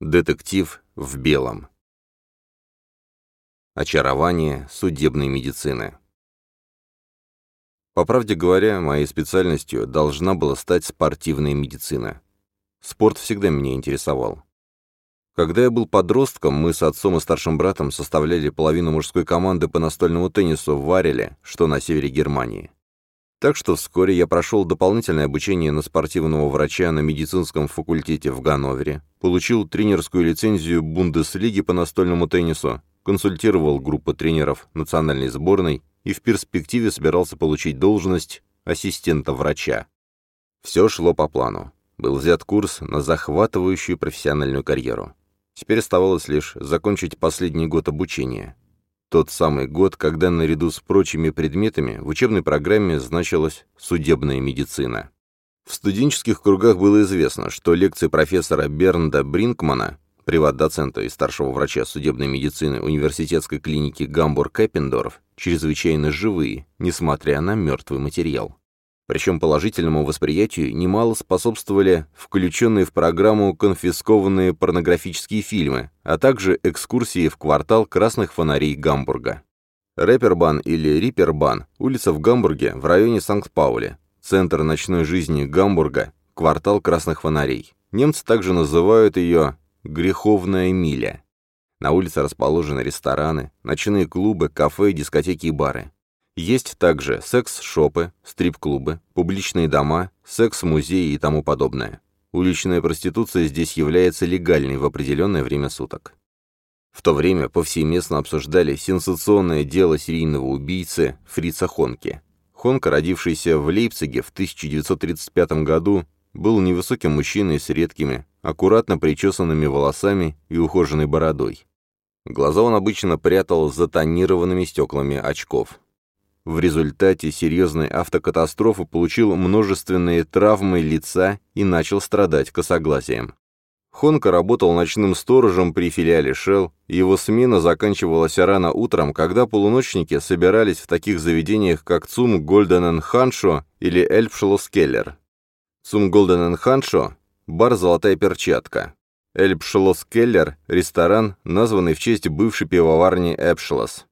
Детектив в белом. Очарование судебной медицины. По правде говоря, моей специальностью должна была стать спортивная медицина. Спорт всегда меня интересовал. Когда я был подростком, мы с отцом и старшим братом составляли половину мужской команды по настольному теннису в Вареле, что на севере Германии. Так что вскоре я прошел дополнительное обучение на спортивного врача на медицинском факультете в Ганновере, получил тренерскую лицензию Бундеслиги по настольному теннису, консультировал группу тренеров национальной сборной и в перспективе собирался получить должность ассистента врача. Все шло по плану. Был взят курс на захватывающую профессиональную карьеру. Теперь оставалось лишь закончить последний год обучения. Тот самый год, когда наряду с прочими предметами в учебной программе значилась судебная медицина. В студенческих кругах было известно, что лекции профессора Бернда Бринкмана, приват-доцента и старшего врача судебной медицины университетской клиники Гамбург-Эппендорф, чрезвычайно живые, несмотря на мертвый материал. Причем положительному восприятию немало способствовали включенные в программу конфискованные порнографические фильмы, а также экскурсии в квартал красных фонарей Гамбурга. Рэпербан или Рипербан – улица в Гамбурге в районе Санкт-Паули, центр ночной жизни Гамбурга, квартал красных фонарей. Немцы также называют ее «греховная миля». На улице расположены рестораны, ночные клубы, кафе, дискотеки и бары. Есть также секс-шопы, стрип-клубы, публичные дома, секс-музеи и тому подобное. Уличная проституция здесь является легальной в определенное время суток. В то время повсеместно обсуждали сенсационное дело серийного убийцы Фрица Хонки. Хонка, родившийся в Лейпциге в 1935 году, был невысоким мужчиной с редкими, аккуратно причесанными волосами и ухоженной бородой. Глаза он обычно прятал за тонированными стеклами очков. В результате серьезной автокатастрофы получил множественные травмы лица и начал страдать косоглазием. Хонка работал ночным сторожем при филиале Shell, его смена заканчивалась рано утром, когда полуночники собирались в таких заведениях, как ЦУМ Голден Ханшо или Эльпшлоскеллер. ЦУМ Голден Ханшо – бар «Золотая перчатка». Эльпшлоскеллер – ресторан, названный в честь бывшей пивоварни Эпшлос.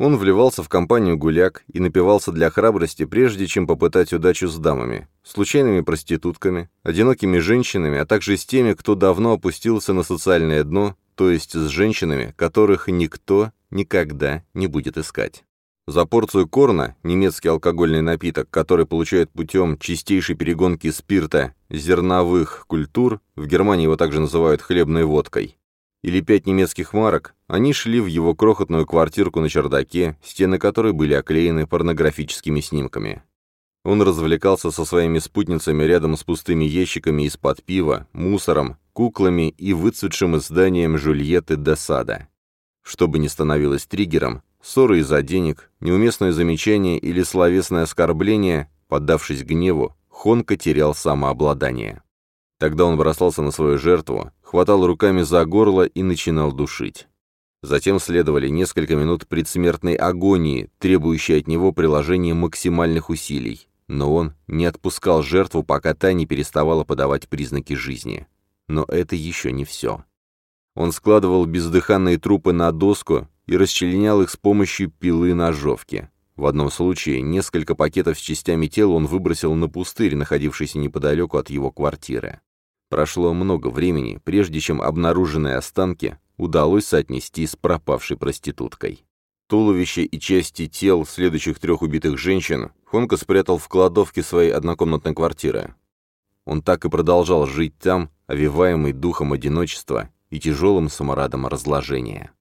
Он вливался в компанию гуляк и напивался для храбрости, прежде чем попытать удачу с дамами, случайными проститутками, одинокими женщинами, а также с теми, кто давно опустился на социальное дно, то есть с женщинами, которых никто никогда не будет искать. За порцию корна, немецкий алкогольный напиток, который получают путем чистейшей перегонки спирта зерновых культур, в Германии его также называют хлебной водкой, или пять немецких марок, они шли в его крохотную квартирку на чердаке, стены которой были оклеены порнографическими снимками. Он развлекался со своими спутницами рядом с пустыми ящиками из-под пива, мусором, куклами и выцветшим изданием Жульетты де Сада. Что бы ни становилось триггером, ссоры из-за денег, неуместное замечание или словесное оскорбление, поддавшись гневу, Хонка терял самообладание. Тогда он бросался на свою жертву, хватал руками за горло и начинал душить. Затем следовали несколько минут предсмертной агонии, требующей от него приложения максимальных усилий, но он не отпускал жертву, пока та не переставала подавать признаки жизни. Но это еще не все. Он складывал бездыханные трупы на доску и расчленял их с помощью пилы-ножовки. В одном случае несколько пакетов с частями тела он выбросил на пустырь, находившийся неподалеку от его квартиры. Прошло много времени, прежде чем обнаруженные останки удалось соотнести с пропавшей проституткой. Туловище и части тел следующих трех убитых женщин Хонка спрятал в кладовке своей однокомнатной квартиры. Он так и продолжал жить там, овиваемый духом одиночества и тяжелым саморадом разложения.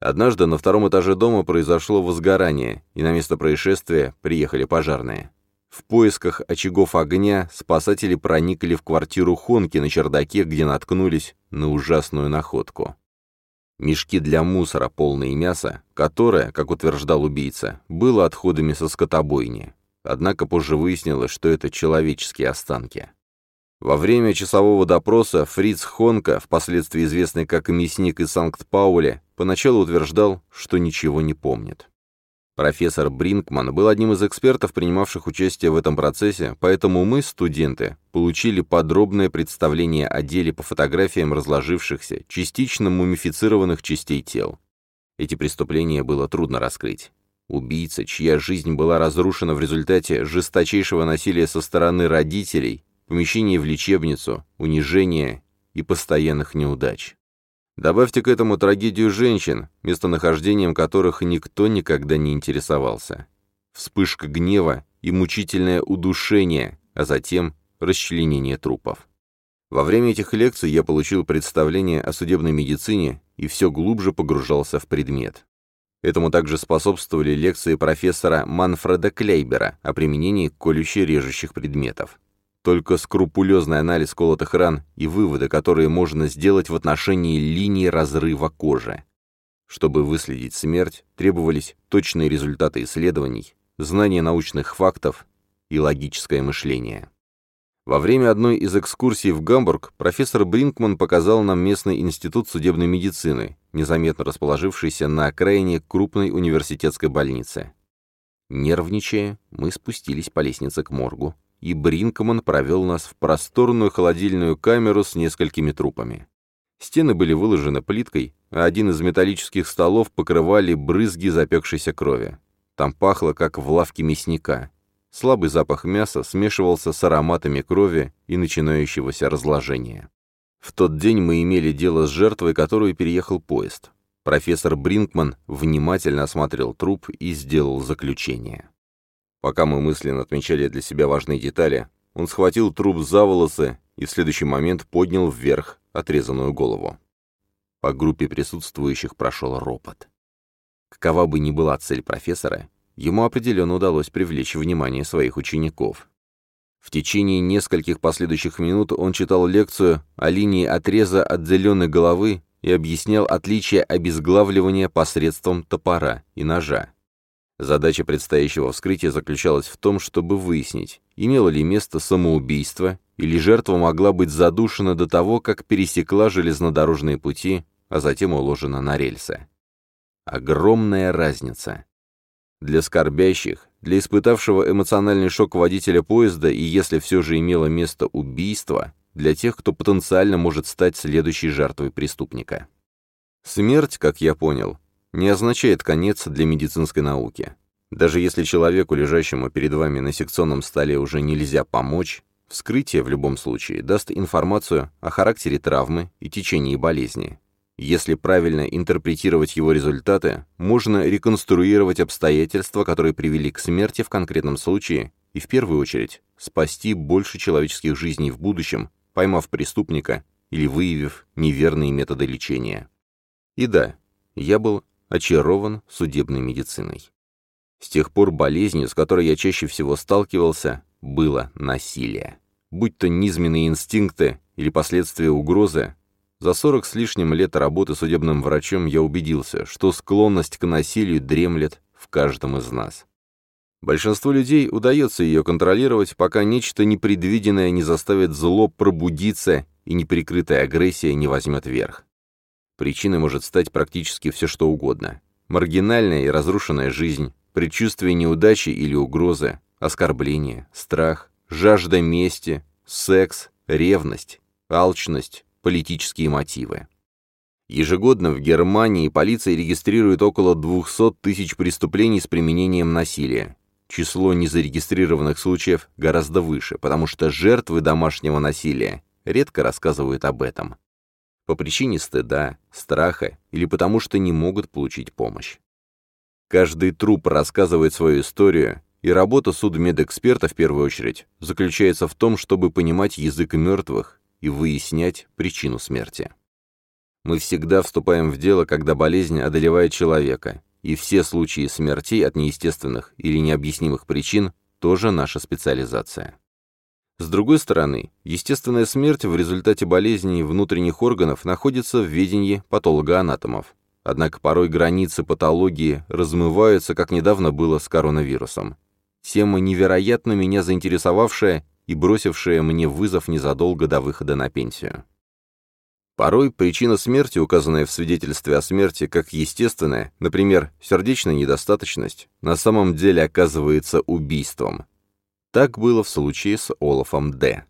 Однажды на втором этаже дома произошло возгорание, и на место происшествия приехали пожарные. В поисках очагов огня спасатели проникли в квартиру Хонки на чердаке, где наткнулись на ужасную находку. Мешки для мусора, полные мяса, которое, как утверждал убийца, было отходами со скотобойни. Однако позже выяснилось, что это человеческие останки. Во время часового допроса Фриц Хонка, впоследствии известный как мясник из Санкт-Пауля, поначалу утверждал, что ничего не помнит. Профессор Бринкман был одним из экспертов, принимавших участие в этом процессе, поэтому мы, студенты, получили подробное представление о деле по фотографиям разложившихся, частично мумифицированных частей тел. Эти преступления было трудно раскрыть. Убийца, чья жизнь была разрушена в результате жесточайшего насилия со стороны родителей, помещения в лечебницу, унижения и постоянных неудач. Добавьте к этому трагедию женщин, местонахождением которых никто никогда не интересовался. Вспышка гнева и мучительное удушение, а затем расчленение трупов. Во время этих лекций я получил представление о судебной медицине и все глубже погружался в предмет. Этому также способствовали лекции профессора Манфреда Клейбера о применении колюще-режущих предметов. Только скрупулезный анализ колотых ран и выводы, которые можно сделать в отношении линии разрыва кожи. Чтобы выследить смерть, требовались точные результаты исследований, знание научных фактов и логическое мышление. Во время одной из экскурсий в Гамбург профессор Бринкман показал нам местный институт судебной медицины, незаметно расположившийся на окраине крупной университетской больницы. Нервничая, мы спустились по лестнице к моргу, и Бринкман провел нас в просторную холодильную камеру с несколькими трупами. Стены были выложены плиткой, а один из металлических столов покрывали брызги запекшейся крови. Там пахло, как в лавке мясника. Слабый запах мяса смешивался с ароматами крови и начинающегося разложения. В тот день мы имели дело с жертвой, которую переехал поезд. Профессор Бринкман внимательно осмотрел труп и сделал заключение. Пока мы мысленно отмечали для себя важные детали, он схватил труп за волосы и в следующий момент поднял вверх отрезанную голову. По группе присутствующих прошел ропот. Какова бы ни была цель профессора, ему определенно удалось привлечь внимание своих учеников. В течение нескольких последующих минут он читал лекцию о линии отреза отделенной головы и объяснял отличие обезглавливания посредством топора и ножа. Задача предстоящего вскрытия заключалась в том, чтобы выяснить, имело ли место самоубийство, или жертва могла быть задушена до того, как пересекла железнодорожные пути, а затем уложена на рельсы. Огромная разница. Для скорбящих, для испытавшего эмоциональный шок водителя поезда и если все же имело место убийство, для тех, кто потенциально может стать следующей жертвой преступника. Смерть, как я понял, не означает конец для медицинской науки. Даже если человеку, лежащему перед вами на секционном столе, уже нельзя помочь, вскрытие в любом случае даст информацию о характере травмы и течении болезни. Если правильно интерпретировать его результаты, можно реконструировать обстоятельства, которые привели к смерти в конкретном случае, и в первую очередь спасти больше человеческих жизней в будущем, поймав преступника или выявив неверные методы лечения. И да, я был очарован судебной медициной. С тех пор болезнью, с которой я чаще всего сталкивался, было насилие. Будь то низменные инстинкты или последствия угрозы, за 40 с лишним лет работы судебным врачом я убедился, что склонность к насилию дремлет в каждом из нас. Большинству людей удается ее контролировать, пока нечто непредвиденное не заставит зло пробудиться и неприкрытая агрессия не возьмет верх. Причиной может стать практически все что угодно. Маргинальная и разрушенная жизнь, предчувствие неудачи или угрозы, оскорбление, страх, жажда мести, секс, ревность, алчность, политические мотивы. Ежегодно в Германии полиция регистрирует около 200 тысяч преступлений с применением насилия. Число незарегистрированных случаев гораздо выше, потому что жертвы домашнего насилия редко рассказывают об этом по причине стыда, страха или потому что не могут получить помощь. Каждый труп рассказывает свою историю, и работа судмедэксперта в первую очередь заключается в том, чтобы понимать язык мертвых и выяснять причину смерти. Мы всегда вступаем в дело, когда болезнь одолевает человека, и все случаи смертей от неестественных или необъяснимых причин тоже наша специализация. С другой стороны, естественная смерть в результате болезней внутренних органов находится в ведении патологоанатомов. Однако порой границы патологии размываются, как недавно было с коронавирусом. Тема невероятно меня заинтересовавшая и бросившая мне вызов незадолго до выхода на пенсию. Порой причина смерти, указанная в свидетельстве о смерти как естественная, например, сердечная недостаточность, на самом деле оказывается убийством. Так было в случае с Олафом Д.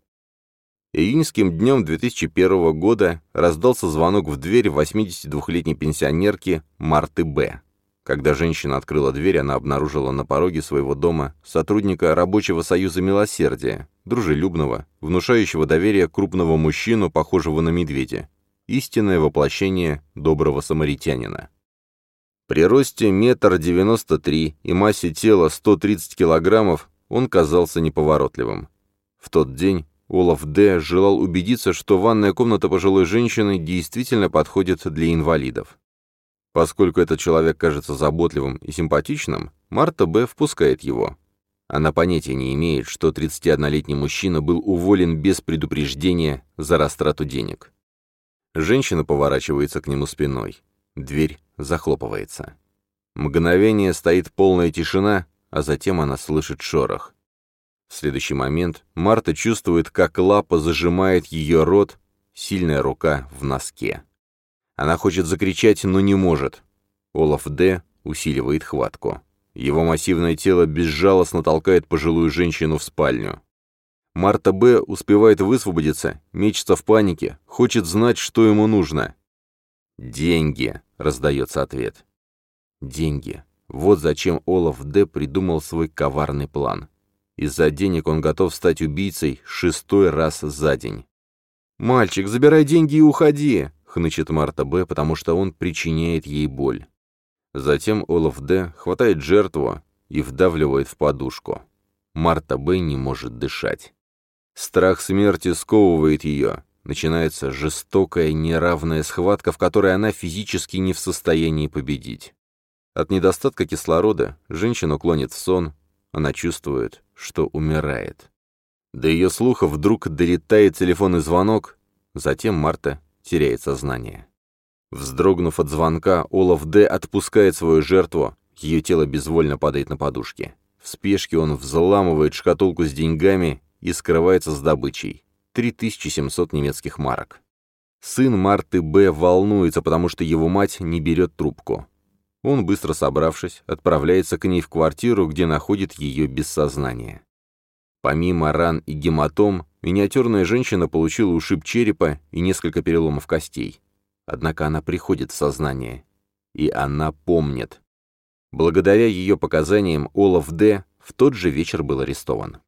Июньским днем 2001 года раздался звонок в дверь 82-летней пенсионерки Марты Б. Когда женщина открыла дверь, она обнаружила на пороге своего дома сотрудника Рабочего союза милосердия, дружелюбного, внушающего доверие крупного мужчину, похожего на медведя, истинное воплощение доброго самаритянина. При росте метр девяносто три и массе тела 130 килограммов он казался неповоротливым. В тот день Олаф Д. желал убедиться, что ванная комната пожилой женщины действительно подходит для инвалидов. Поскольку этот человек кажется заботливым и симпатичным, Марта Б. впускает его. Она понятия не имеет, что 31-летний мужчина был уволен без предупреждения за растрату денег. Женщина поворачивается к нему спиной. Дверь захлопывается. Мгновение стоит полная тишина, а затем она слышит шорох. В следующий момент Марта чувствует, как лапа зажимает ее рот, сильная рука в носке. Она хочет закричать, но не может. Олаф Д. усиливает хватку. Его массивное тело безжалостно толкает пожилую женщину в спальню. Марта Б. успевает высвободиться, мечется в панике, хочет знать, что ему нужно. «Деньги», — раздается ответ. «Деньги. Вот зачем Олаф Д. придумал свой коварный план. Из-за денег он готов стать убийцей шестой раз за день». «Мальчик, забирай деньги и уходи», — хнычет Марта Б., потому что он причиняет ей боль. Затем Олаф Д. хватает жертву и вдавливает в подушку. Марта Б. не может дышать. Страх смерти сковывает ее. Начинается жестокая, неравная схватка, в которой она физически не в состоянии победить. От недостатка кислорода женщину клонит в сон, она чувствует, что умирает. До ее слуха вдруг долетает телефонный звонок, затем Марта теряет сознание. Вздрогнув от звонка, Олаф Д. отпускает свою жертву, ее тело безвольно падает на подушке. В спешке он взламывает шкатулку с деньгами и скрывается с добычей. 3700 немецких марок. Сын Марты Б. волнуется, потому что его мать не берет трубку. Он, быстро собравшись, отправляется к ней в квартиру, где находит ее без сознания. Помимо ран и гематом, миниатюрная женщина получила ушиб черепа и несколько переломов костей. Однако она приходит в сознание. И она помнит. Благодаря ее показаниям Олаф Д. в тот же вечер был арестован.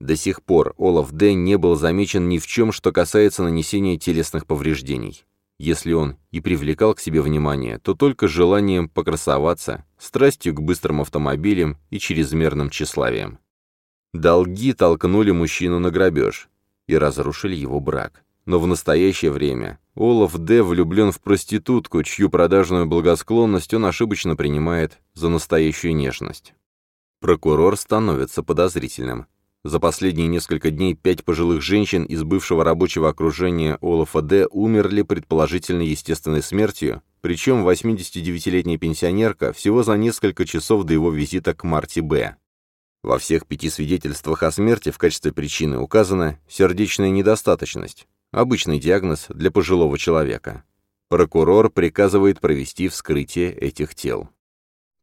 До сих пор Олаф Д. не был замечен ни в чем, что касается нанесения телесных повреждений. Если он и привлекал к себе внимание, то только желанием покрасоваться, страстью к быстрым автомобилям и чрезмерным тщеславием. Долги толкнули мужчину на грабеж и разрушили его брак. Но в настоящее время Олаф Д. влюблен в проститутку, чью продажную благосклонность он ошибочно принимает за настоящую нежность. Прокурор становится подозрительным. За последние несколько дней пять пожилых женщин из бывшего рабочего окружения Олафа Д. умерли предположительно естественной смертью, причем 89-летняя пенсионерка всего за несколько часов до его визита к Марти Б. Во всех пяти свидетельствах о смерти в качестве причины указана сердечная недостаточность, обычный диагноз для пожилого человека. Прокурор приказывает провести вскрытие этих тел.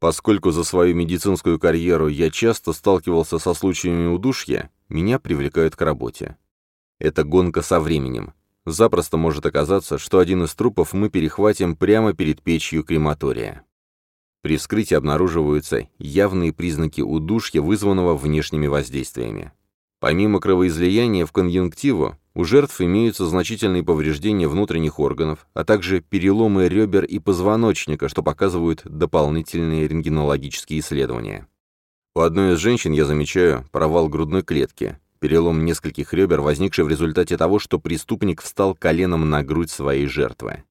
Поскольку за свою медицинскую карьеру я часто сталкивался со случаями удушья, меня привлекают к работе. Это гонка со временем. Запросто может оказаться, что один из трупов мы перехватим прямо перед печью крематория. При вскрытии обнаруживаются явные признаки удушья, вызванного внешними воздействиями. Помимо кровоизлияния в конъюнктиву, у жертв имеются значительные повреждения внутренних органов, а также переломы ребер и позвоночника, что показывают дополнительные рентгенологические исследования. У одной из женщин я замечаю провал грудной клетки, перелом нескольких ребер, возникший в результате того, что преступник встал коленом на грудь своей жертвы.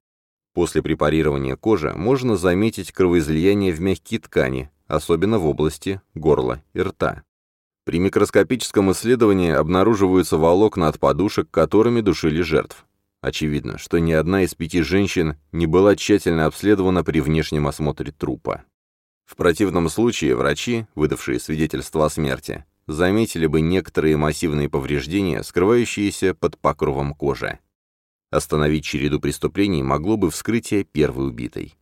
После препарирования кожи можно заметить кровоизлияние в мягкие ткани, особенно в области горла и рта. При микроскопическом исследовании обнаруживаются волокна от подушек, которыми душили жертв. Очевидно, что ни одна из пяти женщин не была тщательно обследована при внешнем осмотре трупа. В противном случае врачи, выдавшие свидетельство о смерти, заметили бы некоторые массивные повреждения, скрывающиеся под покровом кожи. Остановить череду преступлений могло бы вскрытие первой убитой.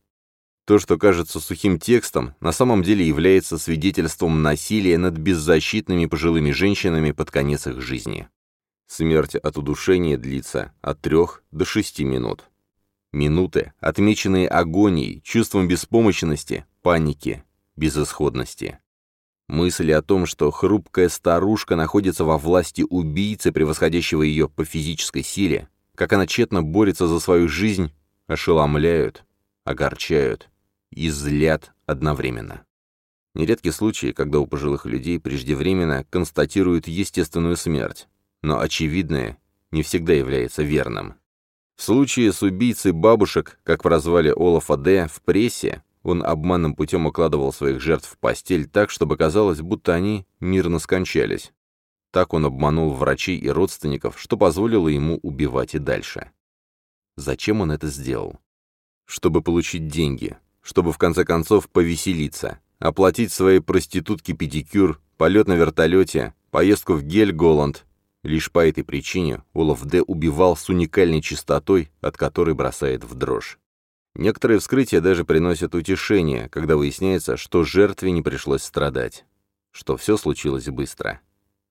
То, что кажется сухим текстом, на самом деле является свидетельством насилия над беззащитными пожилыми женщинами под конец их жизни. Смерть от удушения длится от трех до шести минут. Минуты, отмеченные агонией, чувством беспомощности, паники, безысходности. Мысли о том, что хрупкая старушка находится во власти убийцы, превосходящего ее по физической силе, как она тщетно борется за свою жизнь, ошеломляют, огорчают и злят одновременно. Нередки случаи, когда у пожилых людей преждевременно констатируют естественную смерть, но очевидное не всегда является верным. В случае с убийцей бабушек, как прозвали Олафа Д. в прессе, он обманным путем укладывал своих жертв в постель так, чтобы казалось, будто они мирно скончались. Так он обманул врачей и родственников, что позволило ему убивать и дальше. Зачем он это сделал? Чтобы получить деньги, чтобы в конце концов повеселиться, оплатить своей проститутке педикюр, полет на вертолете, поездку в Гель-Голланд. Лишь по этой причине Олаф Д. убивал с уникальной чистотой, от которой бросает в дрожь. Некоторые вскрытия даже приносят утешение, когда выясняется, что жертве не пришлось страдать, что все случилось быстро.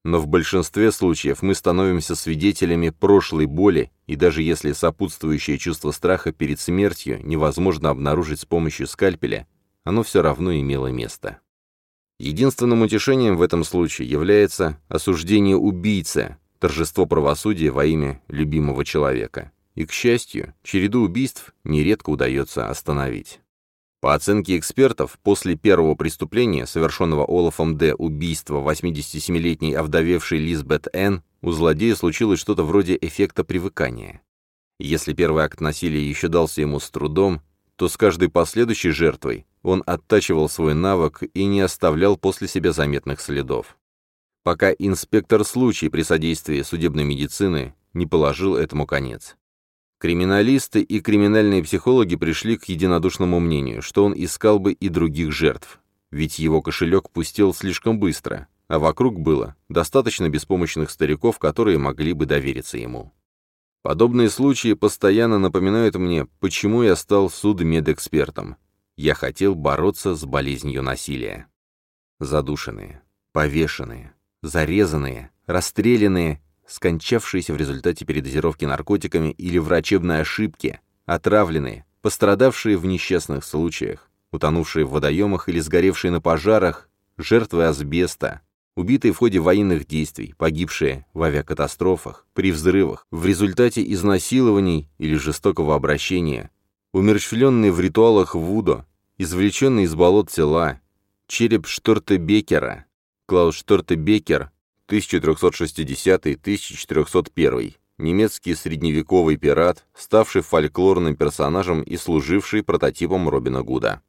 Но в большинстве случаев мы становимся свидетелями прошлой боли, и даже если сопутствующее чувство страха перед смертью невозможно обнаружить с помощью скальпеля, оно все равно имело место. Единственным утешением в этом случае является осуждение убийцы, торжество правосудия во имя любимого человека. И, к счастью, череду убийств нередко удается остановить. По оценке экспертов, после первого преступления, совершенного Олафом Д. убийства 87-летней овдовевшей Лизбет Н., у злодея случилось что-то вроде эффекта привыкания. Если первый акт насилия еще дался ему с трудом, то с каждой последующей жертвой он оттачивал свой навык и не оставлял после себя заметных следов. Пока инспектор случай при содействии судебной медицины не положил этому конец. Криминалисты и криминальные психологи пришли к единодушному мнению, что он искал бы и других жертв, ведь его кошелек пустел слишком быстро, а вокруг было достаточно беспомощных стариков, которые могли бы довериться ему. Подобные случаи постоянно напоминают мне, почему я стал судмедэкспертом. Я хотел бороться с болезнью насилия. Задушенные, повешенные, зарезанные, расстрелянные скончавшиеся в результате передозировки наркотиками или врачебной ошибки, отравленные, пострадавшие в несчастных случаях, утонувшие в водоемах или сгоревшие на пожарах, жертвы асбеста, убитые в ходе военных действий, погибшие в авиакатастрофах, при взрывах, в результате изнасилований или жестокого обращения, умерщвленные в ритуалах Вудо, извлеченные из болот тела, череп Штортебекера, Клаус Штортебекер 1360-1401, немецкий средневековый пират, ставший фольклорным персонажем и служивший прототипом Робина Гуда.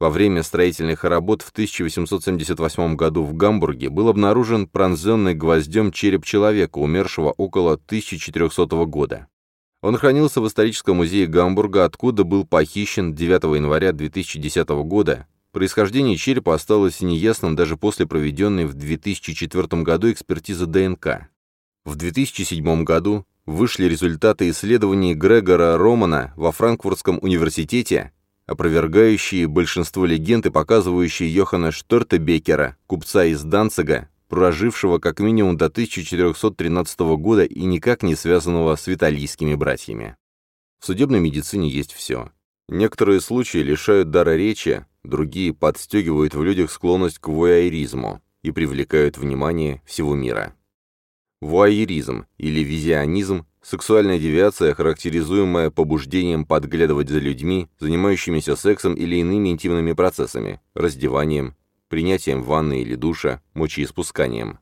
Во время строительных работ в 1878 году в Гамбурге был обнаружен пронзенный гвоздем череп человека, умершего около 1400 года. Он хранился в историческом музее Гамбурга, откуда был похищен 9 января 2010 года Происхождение черепа осталось неясным даже после проведенной в 2004 году экспертизы ДНК. В 2007 году вышли результаты исследований Грегора Романа во Франкфуртском университете, опровергающие большинство легенд и показывающие Йохана Штортебекера, купца из Данцига, прожившего как минимум до 1413 года и никак не связанного с виталийскими братьями. В судебной медицине есть все. Некоторые случаи лишают дара речи, другие подстегивают в людях склонность к вуайеризму и привлекают внимание всего мира. Вуайеризм или визионизм – сексуальная девиация, характеризуемая побуждением подглядывать за людьми, занимающимися сексом или иными интимными процессами, раздеванием, принятием ванны или душа, мочеиспусканием.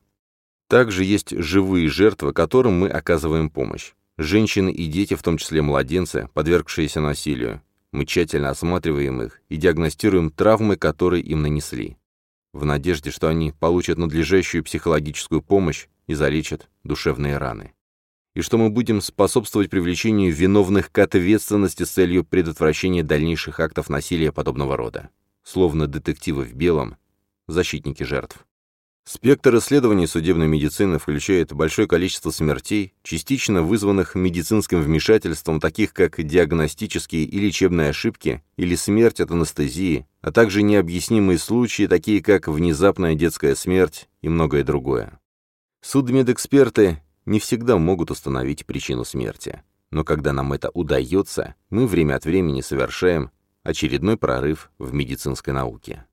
Также есть живые жертвы, которым мы оказываем помощь. Женщины и дети, в том числе младенцы, подвергшиеся насилию, мы тщательно осматриваем их и диагностируем травмы, которые им нанесли, в надежде, что они получат надлежащую психологическую помощь и залечат душевные раны. И что мы будем способствовать привлечению виновных к ответственности с целью предотвращения дальнейших актов насилия подобного рода. Словно детективы в белом, защитники жертв. Спектр исследований судебной медицины включает большое количество смертей, частично вызванных медицинским вмешательством, таких как диагностические и лечебные ошибки или смерть от анестезии, а также необъяснимые случаи, такие как внезапная детская смерть и многое другое. Судмедэксперты не всегда могут установить причину смерти. Но когда нам это удается, мы время от времени совершаем очередной прорыв в медицинской науке.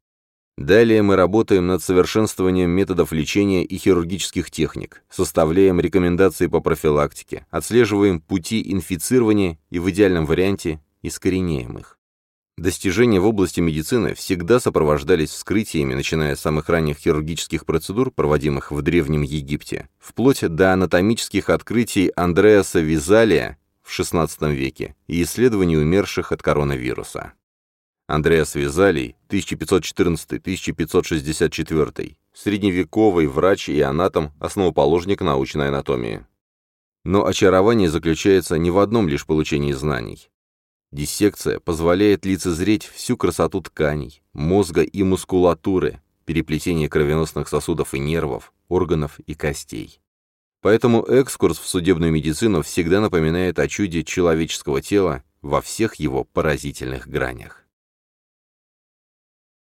Далее мы работаем над совершенствованием методов лечения и хирургических техник, составляем рекомендации по профилактике, отслеживаем пути инфицирования и в идеальном варианте искореняем их. Достижения в области медицины всегда сопровождались вскрытиями, начиная с самых ранних хирургических процедур, проводимых в Древнем Египте, вплоть до анатомических открытий Андреаса Визалия в XVI веке и исследований умерших от коронавируса. Андреас Визалий, 1514-1564, средневековый врач и анатом, основоположник научной анатомии. Но очарование заключается не в одном лишь получении знаний. Диссекция позволяет лицезреть всю красоту тканей, мозга и мускулатуры, переплетение кровеносных сосудов и нервов, органов и костей. Поэтому экскурс в судебную медицину всегда напоминает о чуде человеческого тела во всех его поразительных гранях.